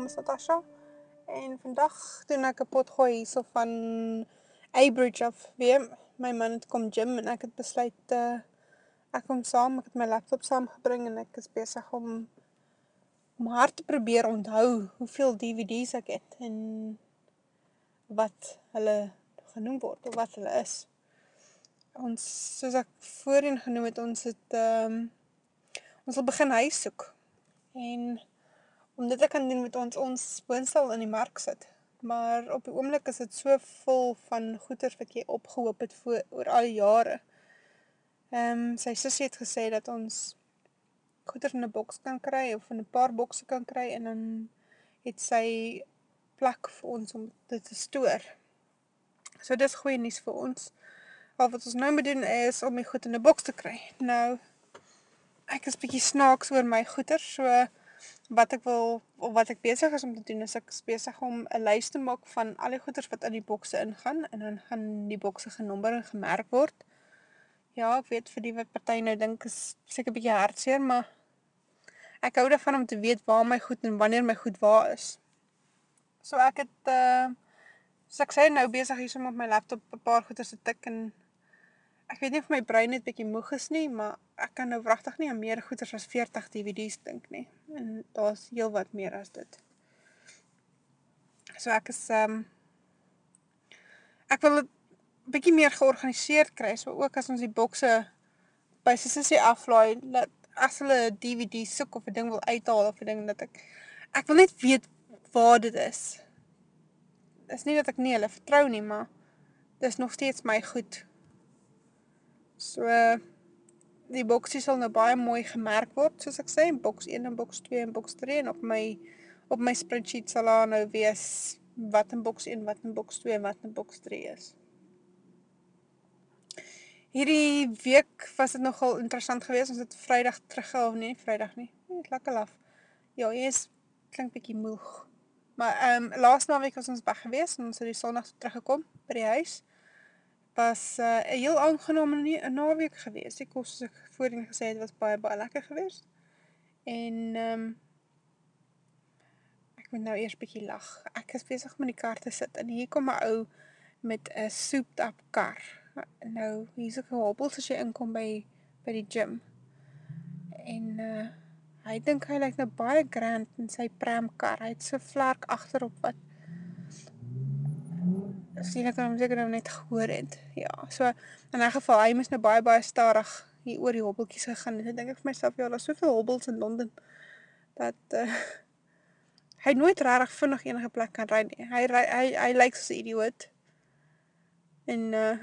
naam is Natasha en vandag doen ek 'n potgooi hierso van Abridge af weer. My man het kom gym en ek het besluit uh, ek kom saam. Ek het my laptop saamgebring en ek is besig om om hard te probeer onthou hoeveel DVD's ek het en wat hulle genoem word of wat hulle is. Ons soos ek voorheen genoem het, ons het ehm um, ons wil begin huis soek. En om dit te kan doen met ons ons woonstel in die mark sit. Maar op die oomblik is dit so vol van goeder wat jy opgehoop het voor oor al die jare. Ehm um, sy sussie het gesê dat ons goeder in 'n boks kan kry of in 'n paar bokse kan kry en dan het sy plek vir ons om dit te stoor. So dis goeie nuus vir ons. Al wat ons nou moet doen is om die goed in 'n boks te kry. Nou ek is bietjie snaaks oor my goeder, so wat ek wil of wat ek besig is om te doen is ek is besig om 'n lys te maak van al die goeders wat in die bokse ingaan en dan gaan die bokse genommer en gemerk word. Ja, ek weet vir die wat party nou dink is seker bietjie hartseer, maar ek hou daarvan om te weet waar my goed en wanneer my goed waar is. So ek het uh so ek sê nou besig hier om op my laptop 'n paar goeders te tik en ek weet nie of my brein net bietjie moeg is nie, maar ek kan nou wragtig nie aan meer goeders as 40 DVD's dink nie. En daar's heelwat meer as dit. So ek is um ek wil dit bietjie meer georganiseerd kry, so ook as ons die bokse by sussie aflaai, dat as hulle DVD soek of 'n ding wil uithaal of 'n ding dat ek ek wil net weet waar dit is. Dis nie dat ek nie hulle vertrou nie, maar dis nog steeds my goed. So die boksie sal nou baie mooi gemerk word, soos ek sê, boks 1 en boks 2 en boks 3 en op my op my spreadsheet sal daar nou wees wat in boks 1, wat in boks 2 en wat in boks 3 is. Hierdie week was dit nogal interessant geweest. Ons het Vrydag teruggehou, nee, Vrydag nie. Net lekker laf. Ja, is klink bietjie moeg. Maar ehm um, laas naweek was ons weg geweest en ons het die Sondag teruggekom by die huis. Was uh, heel aangename naweek geweest. Ek kos soos ek voorheen gesê het, was baie baie lekker geweest. En um, ek moet nou eers bietjie lag. Ek is besig om in die kar te sit en hier kom 'n ou met 'n souped up kar nou hier's ook 'n hobbels as jy inkom by by die gym. En uh hy dink hy lyk nou baie grand in sy pramkar. Hy het so vlerk agterop wat sien ek hom seker net gehoor het. Ja, so in 'n geval hy moes nou baie baie stadig hier oor die hobbeltjies gegaan. Ek dink ek vir myself ja, daar's soveel hobbels in Londen dat uh hy nooit regtig vinnig enige plek kan ry nie. Hy ry hy hy lyk soos 'n idioot. En uh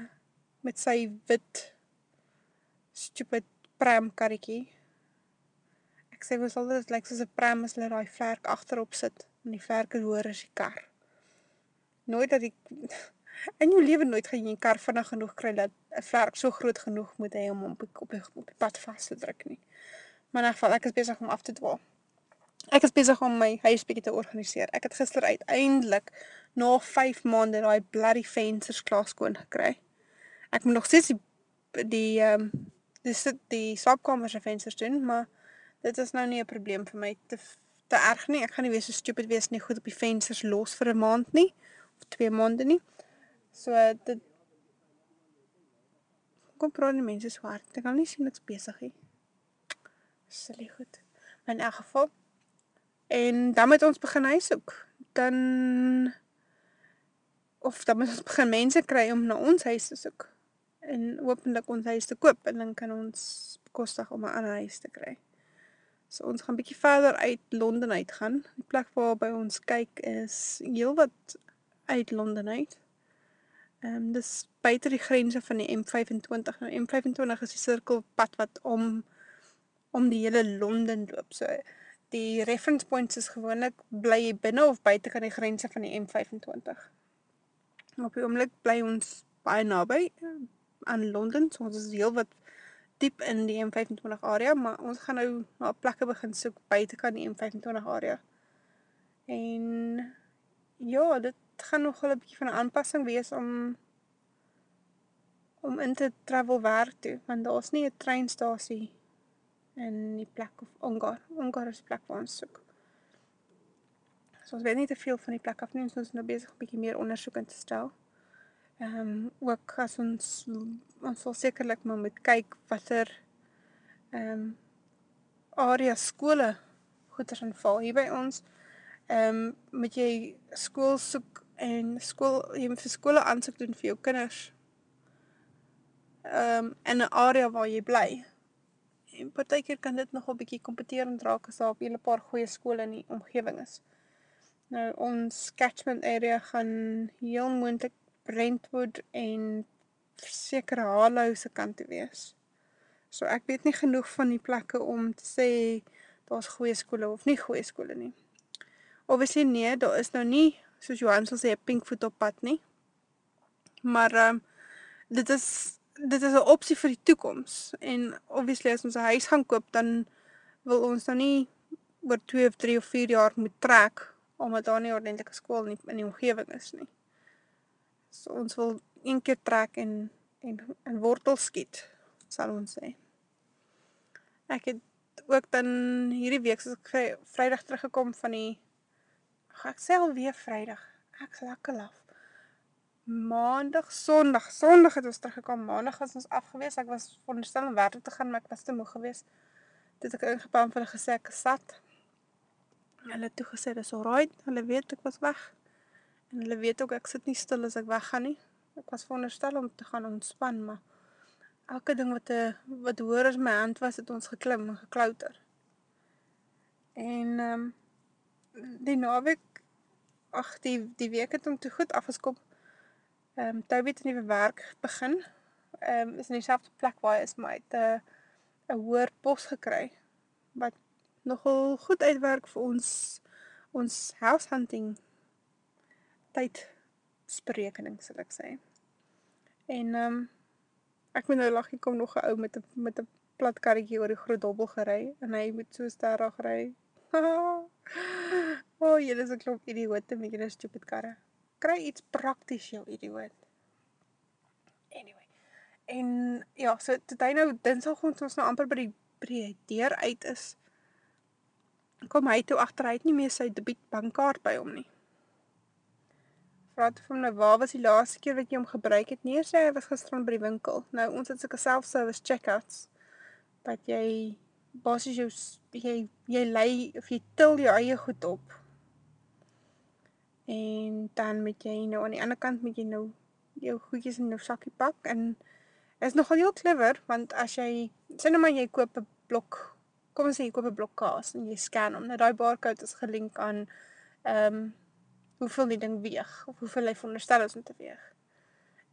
met sy wit stupid pram karretjie. Ek sê mos altyd dit lyk soos 'n pram as hulle daai vlerk agterop sit en die vlerk is hoër as die kar. Nooit dat ek in jou lewe nooit gaan jy 'n kar vinnig genoeg kry dat 'n vlerk so groot genoeg moet hê om op die, op die, op die pad vas te druk nie. Maar in geval ek is besig om af te dwaal. Ek is besig om my huis bietjie te organiseer. Ek het gister uiteindelik na 5 maande daai bloody vensters klaar skoon gekry ek moet nog steeds die die ehm um, die sit die slaapkamer se vensters doen, maar dit is nou nie 'n probleem vir my te te erg nie. Ek gaan nie weer so stupid wees nie, goed op die vensters los vir 'n maand nie of 2 maande nie. So dit kom praat die mense swart. Ek kan nie sien ek's besig nie. Silly goed. In elk geval en dan moet ons begin huis soek. Dan of dan moet ons begin mense kry om na ons huis te soek en hopelik ons huis te koop en dan kan ons bekostig om 'n ander huis te kry. So ons gaan bietjie verder uit Londen uit gaan. Die plek waar by ons kyk is heelwat uit Londen uit. Um, dis buite die grense van die M25. Nou M25 is die sirkelpad wat om om die hele Londen loop. So die reference points is gewoonlik bly binne of buite kan die grense van die M25. Op die oomblik bly ons baie naby aan Londen. So ons is heel wat diep in die M25 area, maar ons gaan nou na plekke begin soek buite kan die M25 area. En ja, dit gaan nog 'n bietjie van 'n aanpassing wees om om in te travel werk toe, want daar's nie 'n treinstasie in die plek of Ongar. Ongar is plek waar ons soek. So ons weet nie te veel van die plek af nie, ons is nou besig 'n bietjie meer ondersoek in te stel. Ehm um, ook as ons ons sal sekerlik maar moet kyk watter ehm um, area skole goeders inval hier by ons. Ehm um, moet jy skool soek en skool jy moet vir skole aansoek doen vir jou kinders. Ehm um, in 'n area waar jy bly. En partykeer kan dit nogal bietjie kompeterend raak as daar 'n hele paar goeie skole in die omgewing is. Nou ons catchment area gaan heel moontlik Brentwood en sekere Harlow se kant toe wees. So ek weet nie genoeg van die plekke om te sê daar's goeie skole of nie goeie skole nie. Obviously nee, daar is nou nie soos Johan sal sê 'n pinkvoet op pad nie. Maar ehm um, dit is dit is 'n opsie vir die toekoms en obviously as ons 'n huis gaan koop dan wil ons nou nie oor 2 of 3 of 4 jaar moet trek omdat daar nie ordentlike skool in die, in die omgewing is nie. So ons wil een keer trek en en in wortel skiet, sal ons sê. Ek het ook dan hierdie week soos ek Vrydag teruggekom van die ek sê al weer Vrydag. Ek lekker laf. Maandag, Sondag, Sondag het ons teruggekom. Maandag was ons afgewees. Ek was veronderstel om werk te gaan, maar ek was te moeg geweest. Dit ek ingebaan vir hulle gesê ek is sat. Hulle toe gesê dis alright. Hulle weet ek was weg. En hulle weet ook ek sit nie stil as ek weggaan nie. Ek was veronderstel om te gaan ontspan, maar elke ding wat 'n wat hoor as my hand was, het ons geklim en geklouter. En ehm um, die naweek ag die die week het hom te goed afgeskop. Ehm um, Toby het 'n nuwe werk begin. Ehm um, is in dieselfde plek waar hy is, maar hy het 'n 'n hoër pos gekry wat nogal goed uitwerk vir ons ons house hunting tyd sprekening sal ek sê. En ehm um, ek moet nou lag, hier kom nog 'n ou met 'n met 'n plat karretjie oor die groot dobbel gery en hy moet so sterk ry. O, oh, julle is 'n klomp idioote met julle stupid karre. Kry iets prakties jou idioot. Anyway. En ja, so dit hy nou Dinsdag ons ons nou amper by die by die deur uit is. Kom hy toe agter hy het nie meer sy debiet bankkaart by hom nie praat van nou waar was die laaste keer wat jy hom gebruik het? Nee, sê hy was gisterand by die winkel. Nou ons het sulke self-service checkouts dat jy basies jou jy jy lê of jy til jou eie goed op. En dan moet jy nou aan die ander kant moet jy nou jou goedjies in jou sakkie pak en is nogal heel clever want as jy sê nou maar jy koop 'n blok kom ons sê jy koop 'n blok kaas en jy scan hom. Nou daai barcode is gelink aan ehm um, hoeveel die ding weeg of hoeveel hy veronderstel is om te weeg.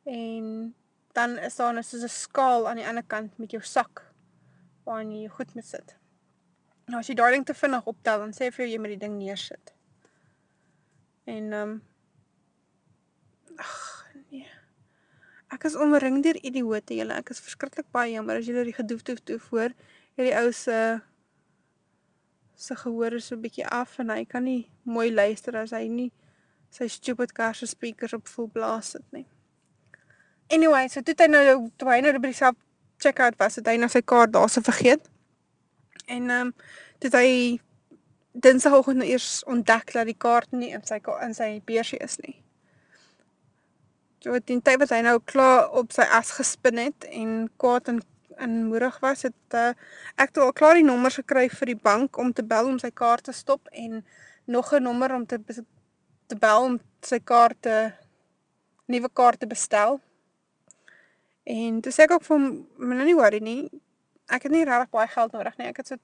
En dan is daar net soos 'n skaal aan die ander kant met jou sak waarin jy goed moet sit. Nou as jy daai ding te vinnig optel, dan sê vir jou jy moet die ding neersit. En ehm um, ag nee. Ek is omring deur idioote julle. Ek is verskriklik baie jammer as julle die gedoef toe toe voor hierdie ou se se gehoor is so 'n bietjie af en hy kan nie mooi luister as hy nie sy stupid car se speakers op vol blaas sit nie. Anyway, so toe hy nou toe hy nou by die self checkout was, het hy nou sy kaart daarse vergeet. En ehm um, toe hy Dinsdagoggend nou eers ontdek dat die kaart nie in sy in sy beursie is nie. So teen tyd wat hy nou klaar op sy as gespin het en kaart in in moedig was, het uh, ek toe al klaar die nommers gekry vir die bank om te bel om sy kaart te stop en nog 'n nommer om te te bel om sy kaarte nuwe kaarte bestel. En toe sê ek ook vir hom, "Moenie nie worry nie. Ek het nie regtig baie geld nodig nie. Ek het so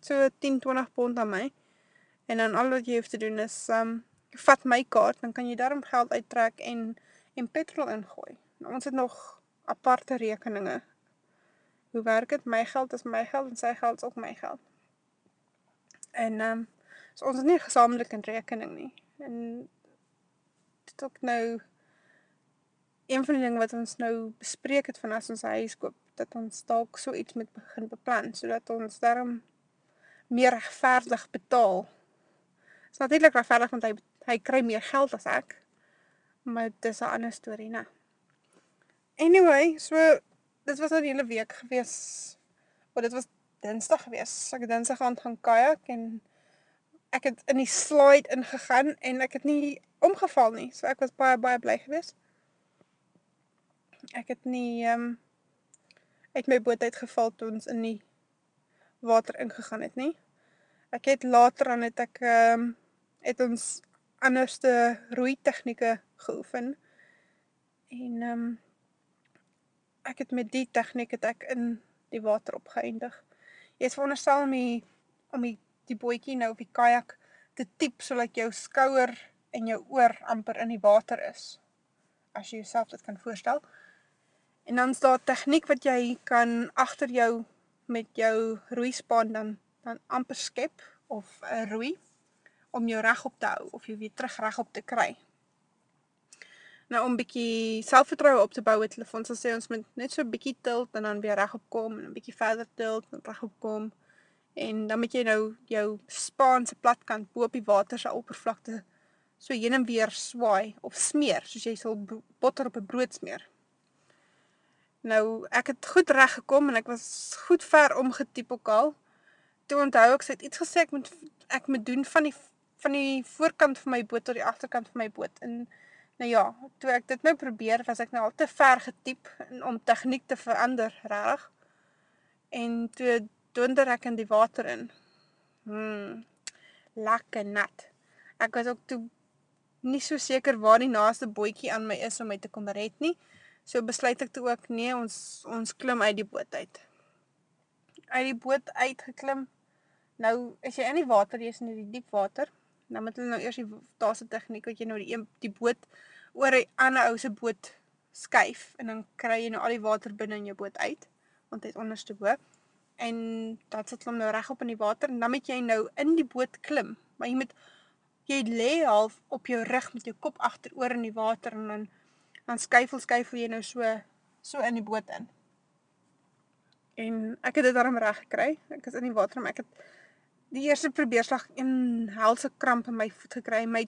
so 10, 20 pond aan my. En dan al wat jy hoef te doen is um vat my kaart, dan kan jy daarom geld uittrek en en petrol ingooi. Nou, ons het nog aparte rekeninge. Hoe werk dit? My geld is my geld en sy geld is ook my geld. En um so ons het nie gesamentlik 'n rekening nie. En dit ook nou een van die dinge wat ons nou bespreek het van as ons huis koop, dat ons dalk so iets moet begin beplan sodat ons daarom meer regverdig betaal. Dit is natuurlik regverdig want hy hy kry meer geld as ek. Maar dit is 'n ander storie, né? Anyway, so dit was nou die hele week gewees. Of dit was Dinsdag gewees. Ek het Dinsdag aan gaan kajak en ek het in die slide ingegaan en ek het nie omgeval nie. So ek was baie baie bly geweest. Ek het nie ehm um, uit my boot uitgeval toe ons in die water ingegaan het nie. Ek het later aan het ek ehm um, het ons anderste roei tegnieke geoefen. En ehm um, ek het met die tegniek het ek in die water opgeëindig. Jy is veronderstel om die om die, die bootjie nou op die kajak te tiep sodat jou skouer en jou oor amper in die water is. As jy jouself dit kan voorstel. En dan is daar tegniek wat jy kan agter jou met jou roeispan dan dan amper skep of 'n roei om jou regop te hou of jy weer terug regop te kry. Nou om bietjie selfvertroue op te bou het hulle vir ons gesê ons moet net so bietjie tilt en dan weer regop kom en 'n bietjie verder tilt en regop kom. En dan moet jy nou jou span se platkant bo op die water se oppervlakte so heen en weer swaai of smeer soos jy sal botter op 'n brood smeer. Nou ek het goed reg gekom en ek was goed ver omgetiep ook al. Toe onthou ek sê iets gesê ek moet ek moet doen van die van die voorkant van my boot tot die agterkant van my boot. En nou ja, toe ek dit nou probeer, was ek nou al te ver getiep om tegniek te verander, reg. En toe donder ek in die water in. Hmm. Lekker nat. Ek was ook toe nie so seker waar die naaste bootjie aan my is om my te kom red nie. So besluit ek toe ook nee, ons ons klim uit die boot uit. Uit die boot uitgeklim. Nou as jy in die water, is in die diep water, dan moet hulle nou eers die daar's 'n tegniek wat jy nou die een die boot oor 'n ander ou se boot skuif en dan kry jy nou al die water binne in jou boot uit want dit onderste bo. En dan sit hom nou regop in die water en dan moet jy nou in die boot klim. Maar jy moet jy lê half op jou rug met jou kop agteroor in die water en dan dan skuifel skuifel jy nou so so in die boot in. En ek het dit daarom reg gekry. Ek is in die water maar ek het die eerste probeerslag een helse kramp in my voet gekry. My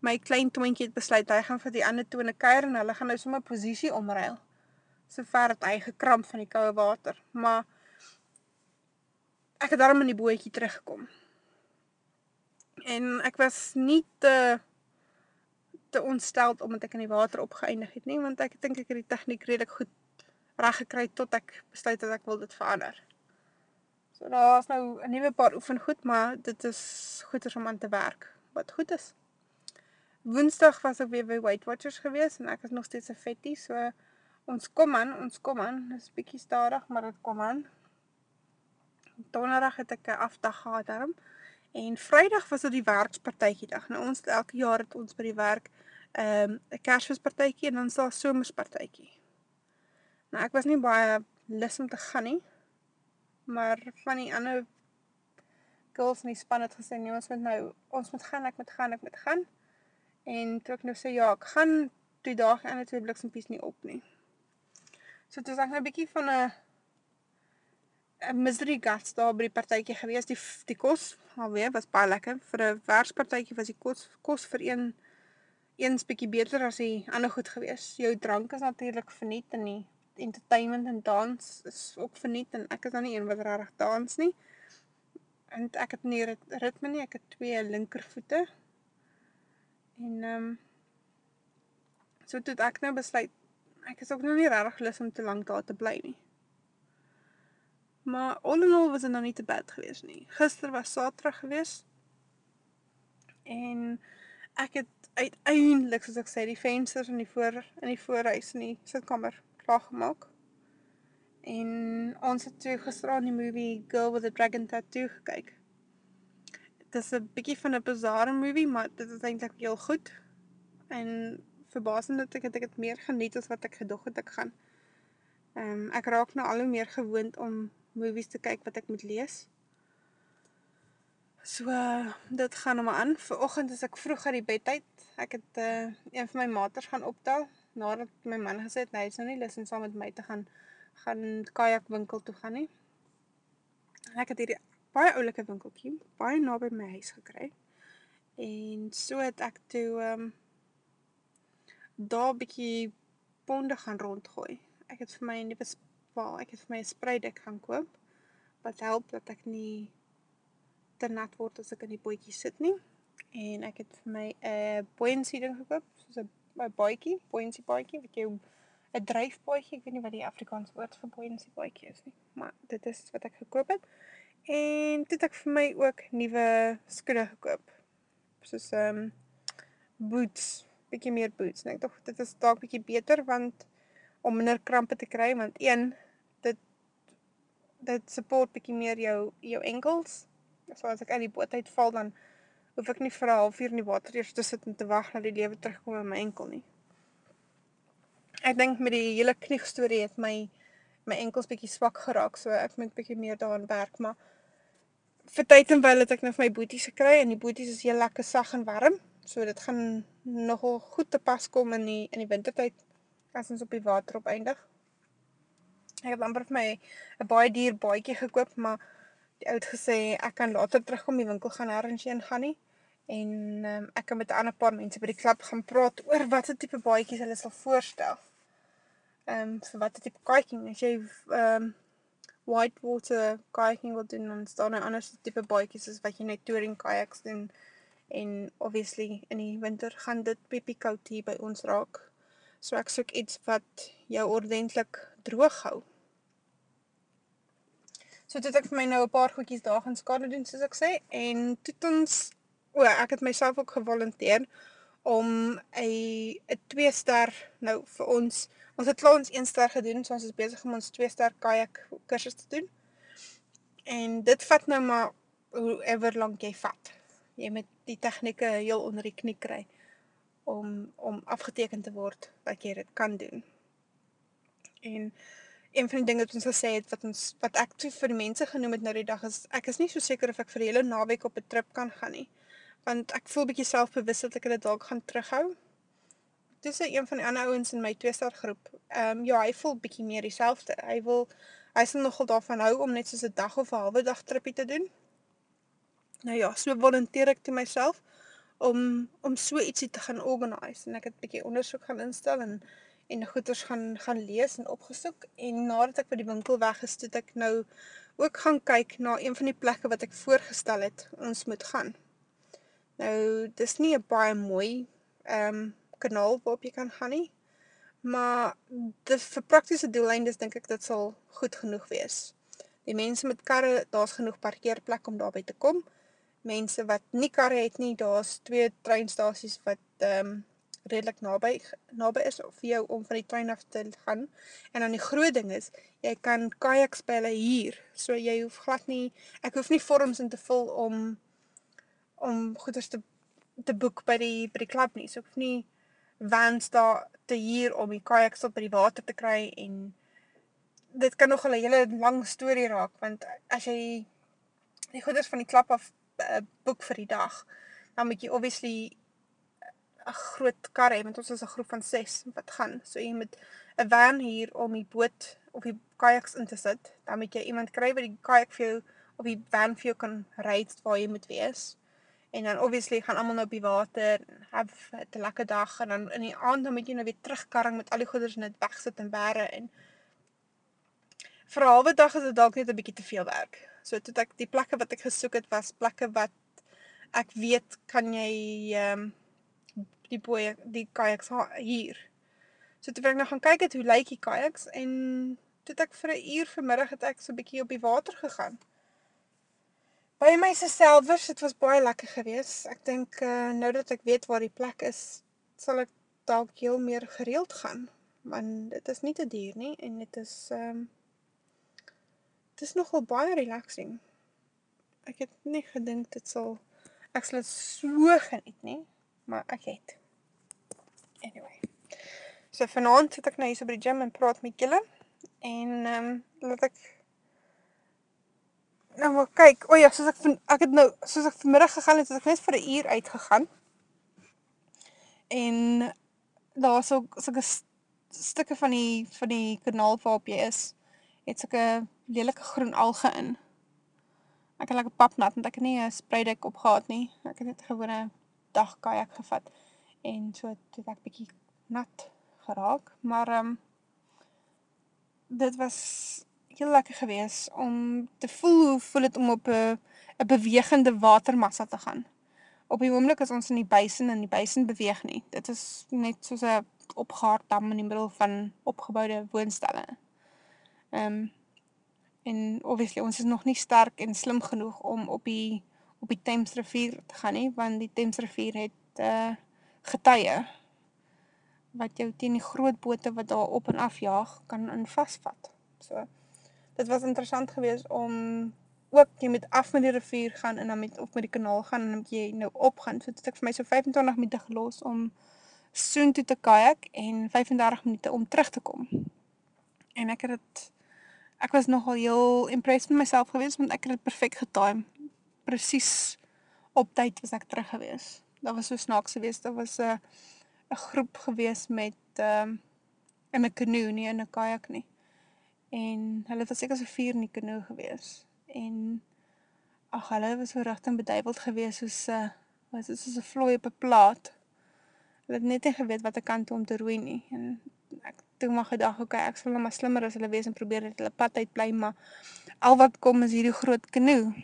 my klein twintjie het besluit hy gaan vir die ander tone kuier en hulle gaan nou sommer posisie omruil. Sover het hy gekramp van die koue water, maar ek het daarom in die bootjie teruggekom. En ek was nie te te ontsteld omdat ek in die water opgeëindig het nie, want ek dink ek het die tegniek redelik goed reg gekry tot ek besluit het ek wil dit verander. So daar is nou 'n nuwe paar oefengoed, maar dit is goeders om aan te werk. Wat goed is. Woensdag was ek weer by Weight Watchers gewees en ek is nog steeds 'n vettie, so ons kom aan, ons kom aan. Dit is bietjie stadig, maar dit kom aan. Donderdag het ek 'n afdag gehad daarom. En Vrydag was dit die werkspartytjie dag. Nou ons elke jaar het ons by die werk ehm, 'n um, Kersfeespartytjie en dan sal somerspartytjie. Nou ek was nie baie lus om te gaan nie maar van die ander girls in die span het gesê nee, ons moet nou ons moet gaan, ek moet gaan, ek moet gaan. En toe ek nou sê ja, ek gaan die dag en dit bliksempies nie op nie. So dit is ek nou bietjie van 'n 'n misery guts daar by die partytjie gewees. Die die kos alweer was baie lekker. Vir 'n werkspartytjie was die kos kos vir een eens bietjie beter as die ander goed gewees. Jou drank is natuurlik verniet en nie entertainment en dans is ook verniet en ek is dan nie een wat regtig dans nie. En ek het nie ritme nie, ek het twee linkervoete. En ehm um, so toe ek nou besluit ek is ook nog nie regtig lus om te lank daar te bly nie. Maar all in all was dit nog nie te bad geweest nie. Gister was Saterdag geweest. En ek het uiteindelik soos ek sê die vensters in die voor in die voorhuis in die sitkamer klaar gemaak. En ons het toe gisteraan die movie Girl with a Dragon Tattoo gekyk. Dit is 'n bietjie van 'n bizarre movie, maar dit is eintlik heel goed. En verbasend dat ek het ek het meer geniet as wat ek gedog het ek gaan. Ehm um, ek raak nou al hoe meer gewoond om movies te kyk wat ek moet lees. So dit gaan nou maar aan. Vanoggend is ek vroeg uit die bed uit. Ek het uh, een van my maters gaan optel nadat my man gesê het hy is nou nie lus om saam met my te gaan gaan kajak winkel toe gaan nie. En ek het hierdie baie oulike winkeltjie baie naby my huis gekry. En so het ek toe ehm um, daar 'n bietjie ponde gaan rondgooi. Ek het vir my 'n nuwe spaal, ek het vir my 'n spreidek gaan koop wat help dat ek nie te nat word as ek in die bootjie sit nie. En ek het vir my 'n buoyancy ding gekoop, soos 'n 'n baadjie, buoyancy baadjie wat jy 'n dryfbaadjie, ek weet nie wat die Afrikaans woord vir buoyancy baadjie is nie, maar dit is wat ek gekoop het. En toe het ek vir my ook nuwe skoene gekoop. Soos ehm um, boots, bietjie meer boots. En ek dink dit is dalk bietjie beter want om minder krampe te kry want een dit support bietjie meer jou jou enkels. So as ek uit die boot uitval dan hoef ek nie vir 'n halfuur in die water eers te sit en te wag dat die lewe terugkom in my enkel nie. Ek dink met die hele knie storie het my my enkels bietjie swak geraak, so ek moet bietjie meer daaraan werk, maar vir tyd en wyl het ek nou vir my boeties gekry en die boeties is heel lekker sag en warm. So dit gaan nogal goed te pas kom in die in die wintertyd as ons op die water opeindig. Ek het amper vir my 'n baie duur baadjie gekoop, maar die ou het gesê ek kan later terugkom die winkel gaan nêrens heen gaan nie. En um, ek kan met 'n ander paar mense by die klub gaan praat oor watter tipe baadjies hulle sal voorstel. Ehm um, vir watter tipe kayaking as jy ehm um, white water kayaking wil doen dan staan daar ander tipe baadjies as wat jy net touring kayaks doen. En obviously in die winter gaan dit piepie koud hier by ons raak. So ek soek iets wat jou ordentlik droog hou. So toe het ek vir my nou 'n paar goedjies daar gaan skade doen soos ek sê en toe ons o, ek het myself ook gevolunteer om 'n 'n 2 ster nou vir ons. Ons het klaar ons 1 ster gedoen, so ons is besig om ons 2 ster kajak kursus te doen. En dit vat nou maar hoe ever lank jy vat. Jy moet die tegnieke heel onder die knie kry om om afgeteken te word dat jy dit kan doen. En een van die dinge wat ons gesê het wat ons wat ek toe vir die mense genoem het nou die dag is ek is nie so seker of ek vir hele naweek op 'n trip kan gaan nie. Want ek voel bietjie selfbewus dat ek dit dalk gaan terughou. Dis een van die ander ouens in my tweestar groep. Ehm um, ja, hy voel bietjie meer dieselfde. Hy wil hy sal nogal daarvan hou om net so 'n dag of 'n halwe dag tripie te doen. Nou ja, so volunteer ek te myself om om so ietsie te gaan organise en ek het bietjie ondersoek gaan instel en en goeders gaan gaan lees en opgesoek en nadat ek by die winkel weg is, het ek nou ook gaan kyk na een van die plekke wat ek voorgestel het ons moet gaan. Nou, dis nie 'n baie mooi ehm um, kanaal waarop jy kan gaan nie, maar dis vir praktiese doeleindes dink ek dit sal goed genoeg wees. Die mense met karre, daar's genoeg parkeerplek om daarby te kom. Mense wat nie karre het nie, daar's twee treinstasies wat ehm um, redelik naby naby is vir jou om van die trein af te gaan. En dan die groot ding is, jy kan kajaks by hulle huur. So jy hoef glad nie ek hoef nie vorms in te vul om om goeders te te boek by die by die klub nie. So ek hoef nie vans daar te huur om die kajaks op by die water te kry en dit kan nog 'n hele lang storie raak want as jy die goeders van die klub af uh, boek vir die dag, dan moet jy obviously 'n groot kar hê, want ons is 'n groep van 6 wat gaan. So jy moet 'n van hier om die boot of die kajaks in te sit. Dan moet jy iemand kry wat die kajak vir jou of die van vir jou kan ry waar jy moet wees. En dan obviously gaan almal nou op die water en have 'n lekker dag en dan in die aand dan moet jy nou weer terugkarring met al die goederes net wegsit en bære en vir halwe dag is dit dalk net 'n bietjie te veel werk. So toe ek die plekke wat ek gesoek het was plekke wat ek weet kan jy ehm um, die boeie, die kajaks hier. So toe ek nou gaan kyk het hoe lyk die kajaks en toe ek vir 'n uur vanmiddag het ek so 'n bietjie op die water gegaan. By my se selfers, dit was baie lekker geweest. Ek dink uh, nou dat ek weet waar die plek is, sal ek dalk heel meer gereeld gaan, want dit is nie te duur nie en dit is ehm um, dit is nogal baie relaxing. Ek het nie gedink dit sal ek sal dit so geniet nie, maar ek het. Anyway. So vanaand sit ek nou hier so by die gym en praat met julle en um, laat ek nou maar kyk. O ja, soos ek van ek het nou soos ek vanmiddag gegaan het, het ek net vir 'n uur uitgegaan. En daar so sulke stukke van die van die kanaal waarop jy is, het sulke lelike groen alge in. Ek het lekker papnat want ek het nie 'n spreidek opgehad nie. Ek het net gewone dag kajak gevat en so het ek bietjie nat geraak, maar ehm um, dit was heel lekker gewees om te voel hoe voel dit om op 'n 'n bewegende watermassa te gaan. Op die oomblik is ons in die basin en die basin beweeg nie. Dit is net soos 'n opgaar dam in die middel van opgeboude woonstelle. Ehm um, en obviously ons is nog nie sterk en slim genoeg om op die op die Thames rivier te gaan nie want die Thames rivier het uh getye wat jou teen die groot bote wat daar op en af jaag kan in vasvat. So dit was interessant geweest om ook jy met af met die rivier gaan en dan met op met die kanaal gaan en dan moet jy nou op gaan. So dit het vir my so 25 minute gelos om soen toe te kayak en 35 minute om terug te kom. En ek het dit ek was nogal heel impressed met myself geweest want ek het dit perfek getime. Presies op tyd was ek terug geweest. Daar was so snaaks geweest. Daar was 'n 'n groep gewees met ehm um, in 'n kanoe nie in 'n kajak nie. En hulle was seker so vier in die kanoe gewees. En ag hulle was so regtig beduiweld gewees soos 'n uh, was dit soos 'n vlooi op 'n plaat. Hulle het net nie geweet watter kant om te roei nie. En ek toe maar gedag, okay, ek sal nou maar slimmer as hulle wees en probeer dit hulle pad uit bly, maar al wat kom is hierdie groot kanoe.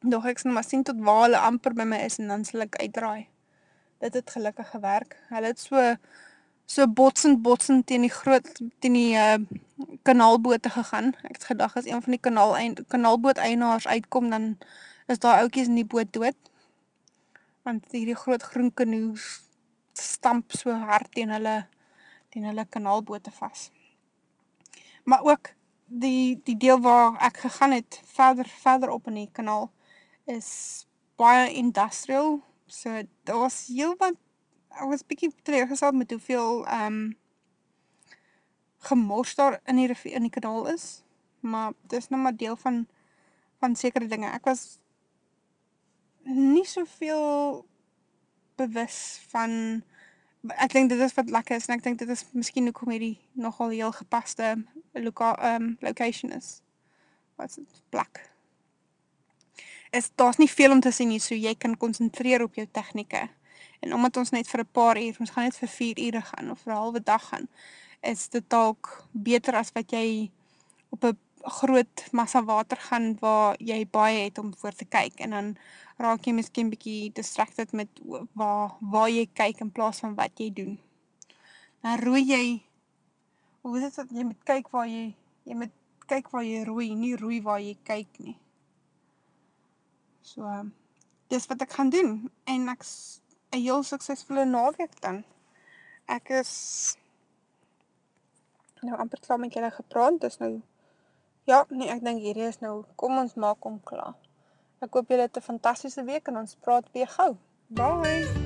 Dog ek sien maar sien tot waar hulle amper by my is en dan sal ek uitdraai dit het gelukkig gewerk. Hulle het so so botsend botsend teen die groot teen die uh, kanaalbote gegaan. Ek het gedag as een van die kanaal kanaalboot eienaars uitkom dan is daar ouetjies in die boot dood. Want hierdie groot groen kanoe stamp so hard teen hulle teen hulle kanaalbote vas. Maar ook die die deel waar ek gegaan het verder verder op in die kanaal is baie industrial So daar was heel wat ek was bietjie teleurgesteld met hoeveel um, gemors daar in die rivier in die kanaal is. Maar dis nou maar deel van van sekere dinge. Ek was nie soveel bewus van ek dink dit is wat lekker is en ek dink dit is miskien hoekom hierdie nogal heel gepaste loka um, location is. Wat's dit? Plek is daar's nie veel om te sien nie, so jy kan konsentreer op jou tegnieke. En omdat ons net vir 'n paar uur, ons gaan net vir 4 ure gaan of vir 'n halwe dag gaan, is dit dalk beter as wat jy op 'n groot massa water gaan waar jy baie het om voor te kyk en dan raak jy miskien bietjie distracted met waar waar jy kyk in plaas van wat jy doen. Dan roei jy hoe is dit dat jy moet kyk waar jy jy moet kyk waar jy roei, nie roei waar jy kyk nie. So dis wat ek gaan doen en ek's 'n heel suksesvolle naweek dan. Ek is nou amper klaar met julle gepraat. Dis nou ja, nee, ek dink hierdie is nou kom ons maak hom klaar. Ek hoop julle het 'n fantastiese week en ons praat weer gou. Bye.